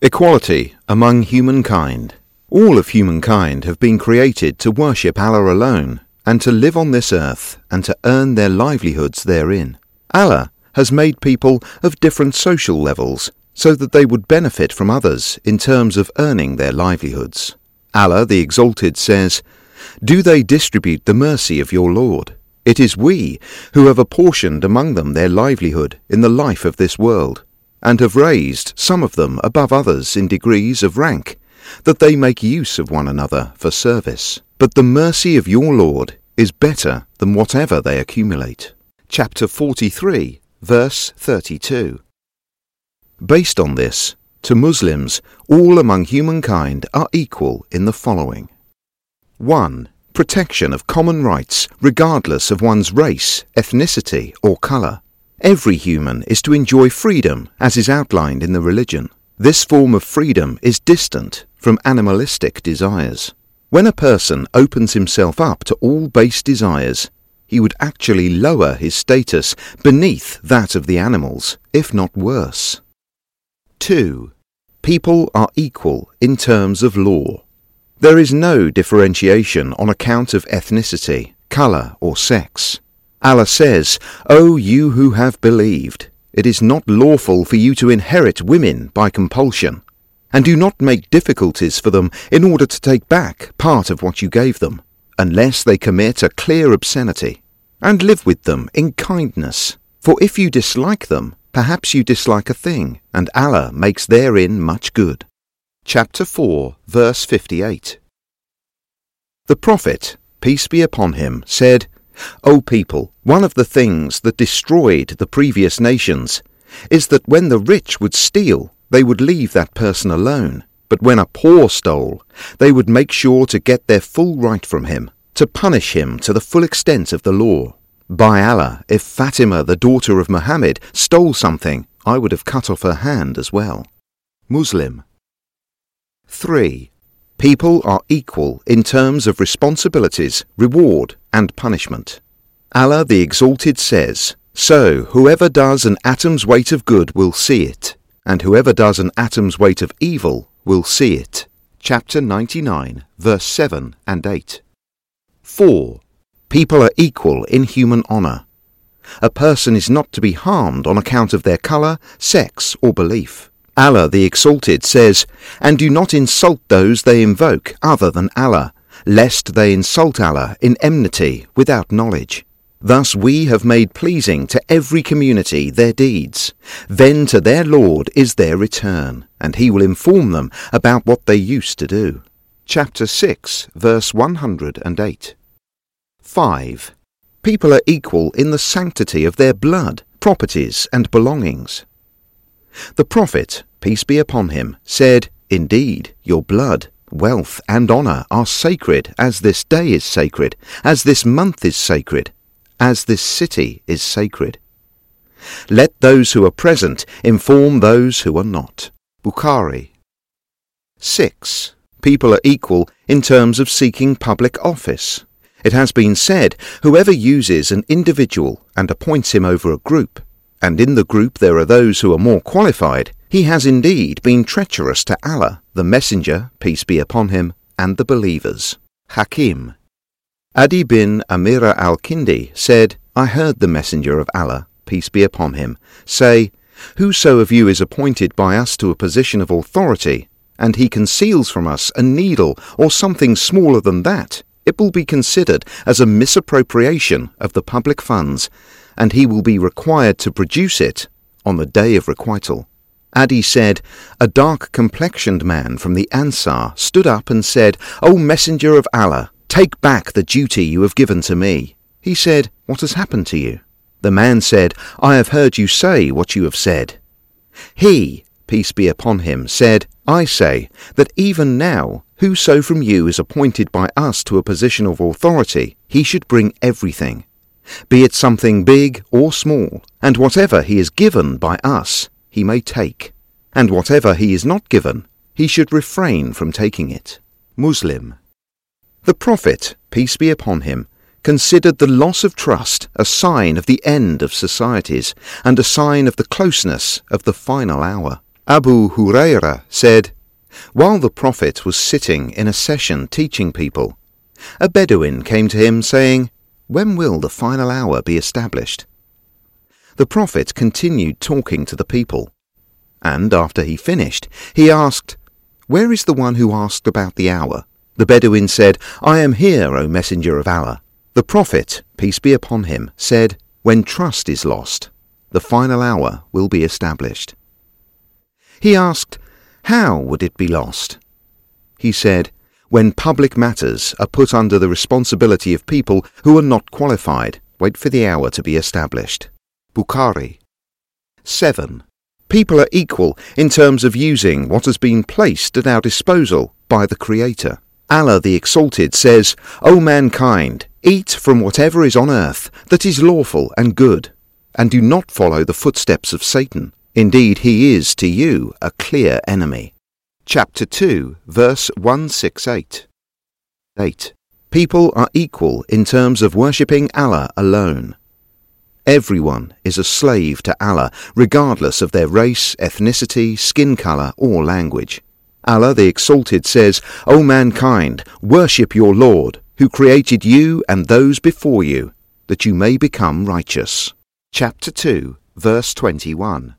Equality among humankind. All of humankind have been created to worship Allah alone and to live on this earth and to earn their livelihoods therein. Allah has made people of different social levels so that they would benefit from others in terms of earning their livelihoods. Allah the Exalted says, Do they distribute the mercy of your Lord? It is we who have apportioned among them their livelihood in the life of this world, and have raised some of them above others in degrees of rank, that they make use of one another for service. But the mercy of your Lord is better than whatever they accumulate. Chapter 43, verse 32. Based on this, to Muslims, all among humankind are equal in the following 1. Protection of common rights regardless of one's race, ethnicity, or colour. Every human is to enjoy freedom as is outlined in the religion. This form of freedom is distant from animalistic desires. When a person opens himself up to all base desires, he would actually lower his status beneath that of the animals, if not worse. 2. People are equal in terms of law. There is no differentiation on account of ethnicity, colour, or sex. Allah says, O you who have believed, it is not lawful for you to inherit women by compulsion, and do not make difficulties for them in order to take back part of what you gave them, unless they commit a clear obscenity, and live with them in kindness. For if you dislike them, perhaps you dislike a thing, and Allah makes therein much good. Chapter 4, verse 58. The Prophet, peace be upon him, said, O people, one of the things that destroyed the previous nations is that when the rich would steal, they would leave that person alone. But when a poor stole, they would make sure to get their full right from him, to punish him to the full extent of the law. By Allah, if Fatima, the daughter of Muhammad, stole something, I would have cut off her hand as well. Muslim. 3. People are equal in terms of responsibilities, reward, and punishment. Allah the Exalted says, So whoever does an atom's weight of good will see it, and whoever does an atom's weight of evil will see it. Chapter 99, verse 7 and 8. 4. People are equal in human honour. A person is not to be harmed on account of their colour, sex, or belief. Allah the Exalted says, And do not insult those they invoke other than Allah, lest they insult Allah in enmity without knowledge. Thus we have made pleasing to every community their deeds. Then to their Lord is their return, and he will inform them about what they used to do. Chapter 6, verse 108. 5. People are equal in the sanctity of their blood, properties, and belongings. The Prophet, peace be upon him, said, Indeed, your blood, wealth, and honour are sacred, as this day is sacred, as this month is sacred, as this city is sacred. Let those who are present inform those who are not. Bukhari. 6. People are equal in terms of seeking public office. It has been said, whoever uses an individual and appoints him over a group, and in the group there are those who are more qualified, he has indeed been treacherous to Allah, the Messenger, peace be upon him, and the believers. Hakim. Adi bin Amira al-Kindi said, I heard the Messenger of Allah, peace be upon him, say, Whoso of you is appointed by us to a position of authority, and he conceals from us a needle or something smaller than that, it will be considered as a misappropriation of the public funds, and he will be required to produce it on the day of requital. Adi said, A dark complexioned man from the Ansar stood up and said, O Messenger of Allah, take back the duty you have given to me. He said, What has happened to you? The man said, I have heard you say what you have said. He, peace be upon him, said, I say that even now Whoso from you is appointed by us to a position of authority, he should bring everything, be it something big or small, and whatever he is given by us, he may take, and whatever he is not given, he should refrain from taking it. Muslim. The Prophet, peace be upon him, considered the loss of trust a sign of the end of societies and a sign of the closeness of the final hour. Abu Huraira said, While the Prophet was sitting in a session teaching people, a Bedouin came to him saying, When will the final hour be established? The Prophet continued talking to the people, and after he finished, he asked, Where is the one who asked about the hour? The Bedouin said, I am here, O Messenger of Allah. The Prophet, peace be upon him, said, When trust is lost, the final hour will be established. He asked, How would it be lost? He said, When public matters are put under the responsibility of people who are not qualified, wait for the hour to be established. Bukhari. 7. People are equal in terms of using what has been placed at our disposal by the Creator. Allah the Exalted says, O mankind, eat from whatever is on earth that is lawful and good, and do not follow the footsteps of Satan. Indeed, he is to you a clear enemy. Chapter 2, verse 168. 8. People are equal in terms of worshipping Allah alone. Everyone is a slave to Allah, regardless of their race, ethnicity, skin colour, or language. Allah the Exalted says, O mankind, worship your Lord, who created you and those before you, that you may become righteous. Chapter 2, verse 21.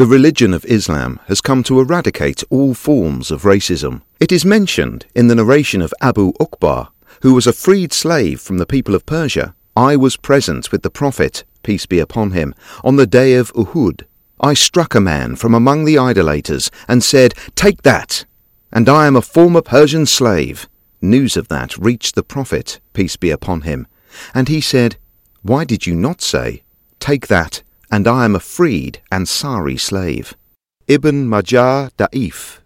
The religion of Islam has come to eradicate all forms of racism. It is mentioned in the narration of Abu Uqba, who was a freed slave from the people of Persia. I was present with the Prophet, peace be upon him, on the day of Uhud. I struck a man from among the idolaters and said, Take that! And I am a former Persian slave. News of that reached the Prophet, peace be upon him. And he said, Why did you not say, Take that and I am a freed Ansari slave. Ibn Majah Da'if.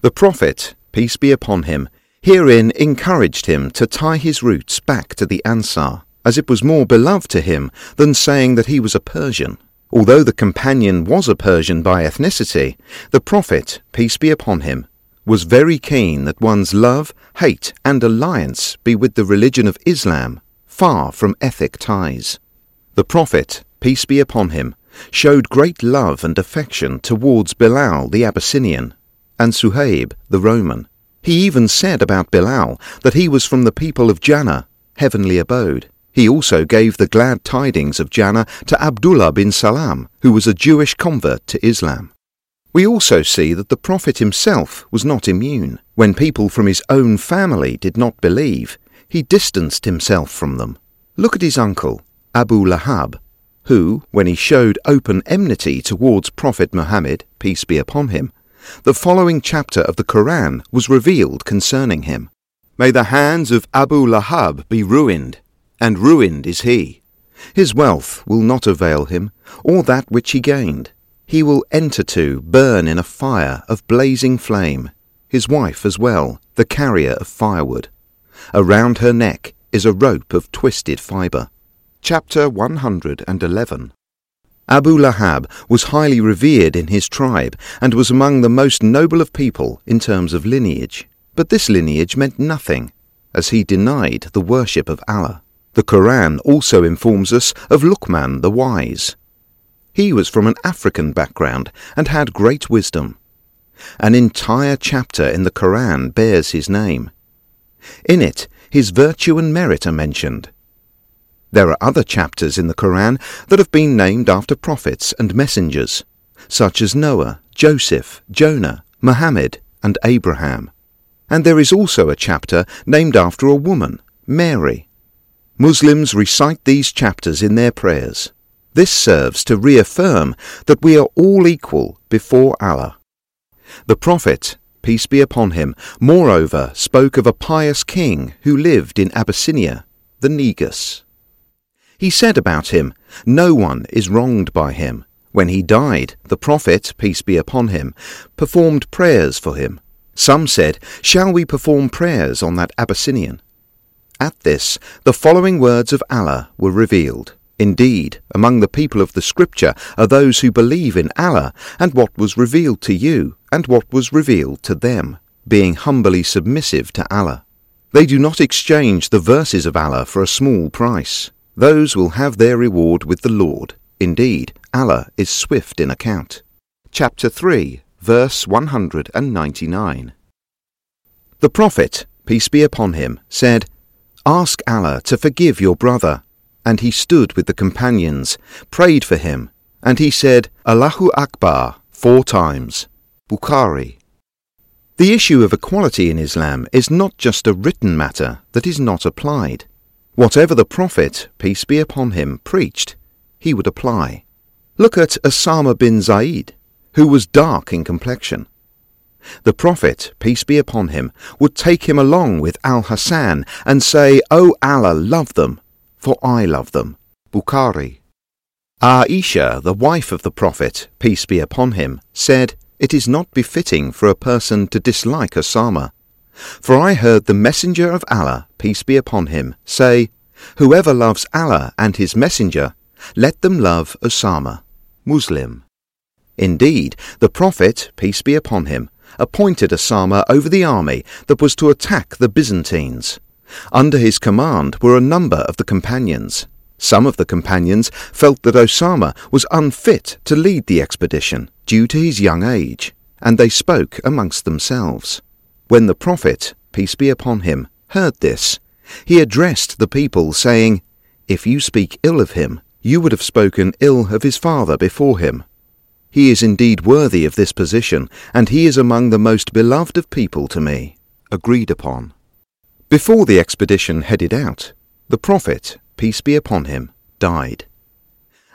The Prophet, peace be upon him, herein encouraged him to tie his roots back to the Ansar, as it was more beloved to him than saying that he was a Persian. Although the companion was a Persian by ethnicity, the Prophet, peace be upon him, was very keen that one's love, hate, and alliance be with the religion of Islam, far from ethic ties. The Prophet, peace be upon him, showed great love and affection towards Bilal the Abyssinian and Suhaib the Roman. He even said about Bilal that he was from the people of Jannah, heavenly abode. He also gave the glad tidings of Jannah to Abdullah bin Salam, who was a Jewish convert to Islam. We also see that the Prophet himself was not immune. When people from his own family did not believe, he distanced himself from them. Look at his uncle, Abu Lahab, who, when he showed open enmity towards Prophet Muhammad, peace be upon him, the following chapter of the Koran was revealed concerning him. May the hands of Abu Lahab be ruined, and ruined is he. His wealth will not avail him, or that which he gained. He will enter to burn in a fire of blazing flame, his wife as well, the carrier of firewood. Around her neck is a rope of twisted fibre. Chapter 111 Abu Lahab was highly revered in his tribe and was among the most noble of people in terms of lineage. But this lineage meant nothing, as he denied the worship of Allah. The Quran also informs us of Luqman the wise. He was from an African background and had great wisdom. An entire chapter in the Quran bears his name. In it, his virtue and merit are mentioned, there are other chapters in the Quran that have been named after prophets and messengers, such as Noah, Joseph, Jonah, Muhammad, and Abraham. And there is also a chapter named after a woman, Mary. Muslims recite these chapters in their prayers. This serves to reaffirm that we are all equal before Allah. The Prophet, peace be upon him, moreover spoke of a pious king who lived in Abyssinia, the Negus. He said about him, No one is wronged by him. When he died, the Prophet, peace be upon him, performed prayers for him. Some said, Shall we perform prayers on that Abyssinian? At this, the following words of Allah were revealed. Indeed, among the people of the Scripture are those who believe in Allah and what was revealed to you and what was revealed to them, being humbly submissive to Allah. They do not exchange the verses of Allah for a small price. Those will have their reward with the Lord. Indeed, Allah is swift in account. chapter 3, verse 199. The Prophet, peace be upon him, said, Ask Allah to forgive your brother. And he stood with the companions, prayed for him, and he said, Allahu Akbar, four times. Bukhari. The issue of equality in Islam is not just a written matter that is not applied. Whatever the Prophet, peace be upon him, preached, he would apply. Look at Osama bin Zaid, who was dark in complexion. The Prophet, peace be upon him, would take him along with Al Hassan and say, O Allah, love them, for I love them. Bukhari. Aisha, the wife of the Prophet, peace be upon him, said, It is not befitting for a person to dislike Osama. For I heard the Messenger of Allah, peace be upon him, say, Whoever loves Allah and his Messenger, let them love Osama. Muslim. Indeed, the Prophet, peace be upon him, appointed Osama over the army that was to attack the Byzantines. Under his command were a number of the companions. Some of the companions felt that Osama was unfit to lead the expedition due to his young age, and they spoke amongst themselves. When the Prophet, peace be upon him, heard this, he addressed the people, saying, If you speak ill of him, you would have spoken ill of his father before him. He is indeed worthy of this position, and he is among the most beloved of people to me. Agreed upon. Before the expedition headed out, the Prophet, peace be upon him, died.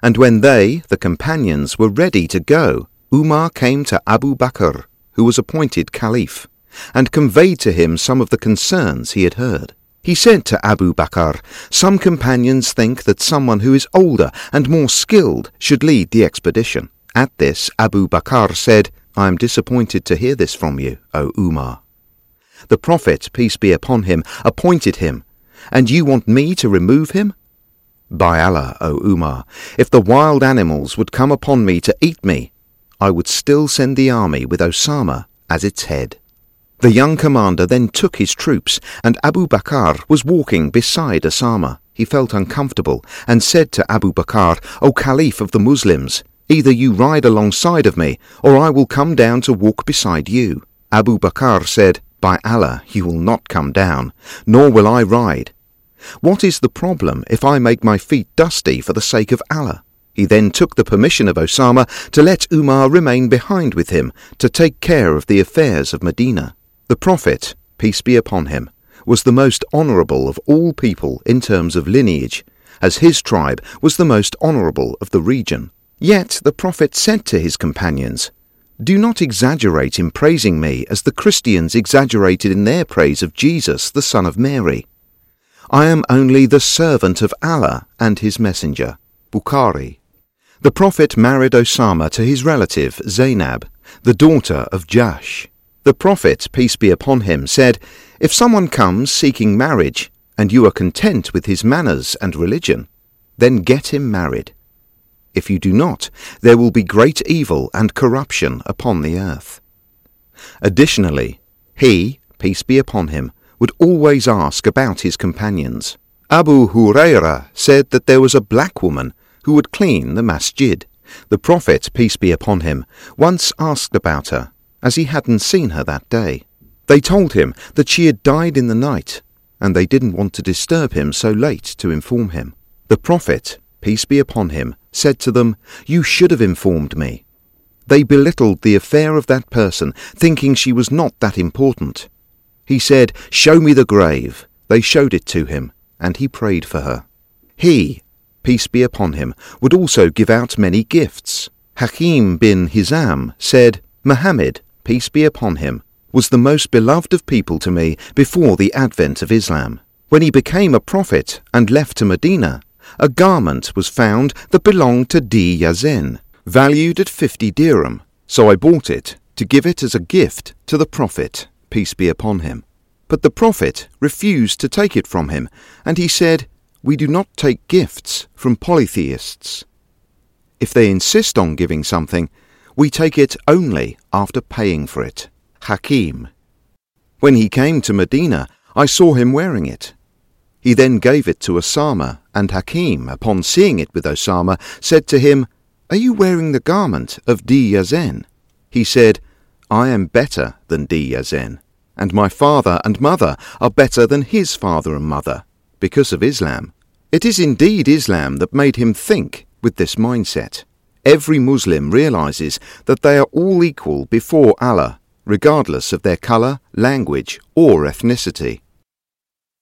And when they, the companions, were ready to go, Umar came to Abu Bakr, who was appointed Caliph, and conveyed to him some of the concerns he had heard. He said to Abu Bakr, Some companions think that someone who is older and more skilled should lead the expedition. At this, Abu Bakr said, I am disappointed to hear this from you, O Umar. The Prophet, peace be upon him, appointed him, and you want me to remove him? By Allah, O Umar, if the wild animals would come upon me to eat me, I would still send the army with Osama as its head. The young commander then took his troops, and Abu Bakr was walking beside Osama. He felt uncomfortable, and said to Abu Bakr, O Caliph of the Muslims, either you ride alongside of me, or I will come down to walk beside you. Abu Bakr said, by Allah, you will not come down, nor will I ride. What is the problem if I make my feet dusty for the sake of Allah? He then took the permission of Osama to let Umar remain behind with him to take care of the affairs of Medina. The Prophet, peace be upon him, was the most honourable of all people in terms of lineage, as his tribe was the most honourable of the region. Yet the Prophet said to his companions, do not exaggerate in praising me as the Christians exaggerated in their praise of Jesus, the Son of Mary. I am only the servant of Allah and his messenger. Bukhari. The Prophet married Osama to his relative Zainab, the daughter of Jahsh. The Prophet, peace be upon him, said, If someone comes seeking marriage, and you are content with his manners and religion, then get him married. If you do not, there will be great evil and corruption upon the earth. Additionally, he, peace be upon him, would always ask about his companions. Abu Huraira said that there was a black woman who would clean the masjid. The Prophet, peace be upon him, once asked about her, as he hadn't seen her that day. They told him that she had died in the night, and they didn't want to disturb him so late to inform him. The Prophet, peace be upon him, said to them, You should have informed me. They belittled the affair of that person, thinking she was not that important. He said, Show me the grave. They showed it to him, and he prayed for her. He, peace be upon him, would also give out many gifts. Hakim bin Hizam said, Muhammad, peace be upon him, was the most beloved of people to me before the advent of Islam. When he became a prophet and left to Medina, a garment was found that belonged to Dhi Yazan, valued at fifty dirham, so I bought it to give it as a gift to the Prophet, peace be upon him. But the Prophet refused to take it from him, and he said, We do not take gifts from polytheists. If they insist on giving something, we take it only after paying for it. Hakim. When he came to Medina, I saw him wearing it. He then gave it to Osama, and Hakim, upon seeing it with Osama, said to him, Are you wearing the garment of Dhi Yazan? He said, I am better than Dhi Yazan, and my father and mother are better than his father and mother, because of Islam. It is indeed Islam that made him think with this mindset. Every Muslim realizes that they are all equal before Allah, regardless of their color, language, or ethnicity.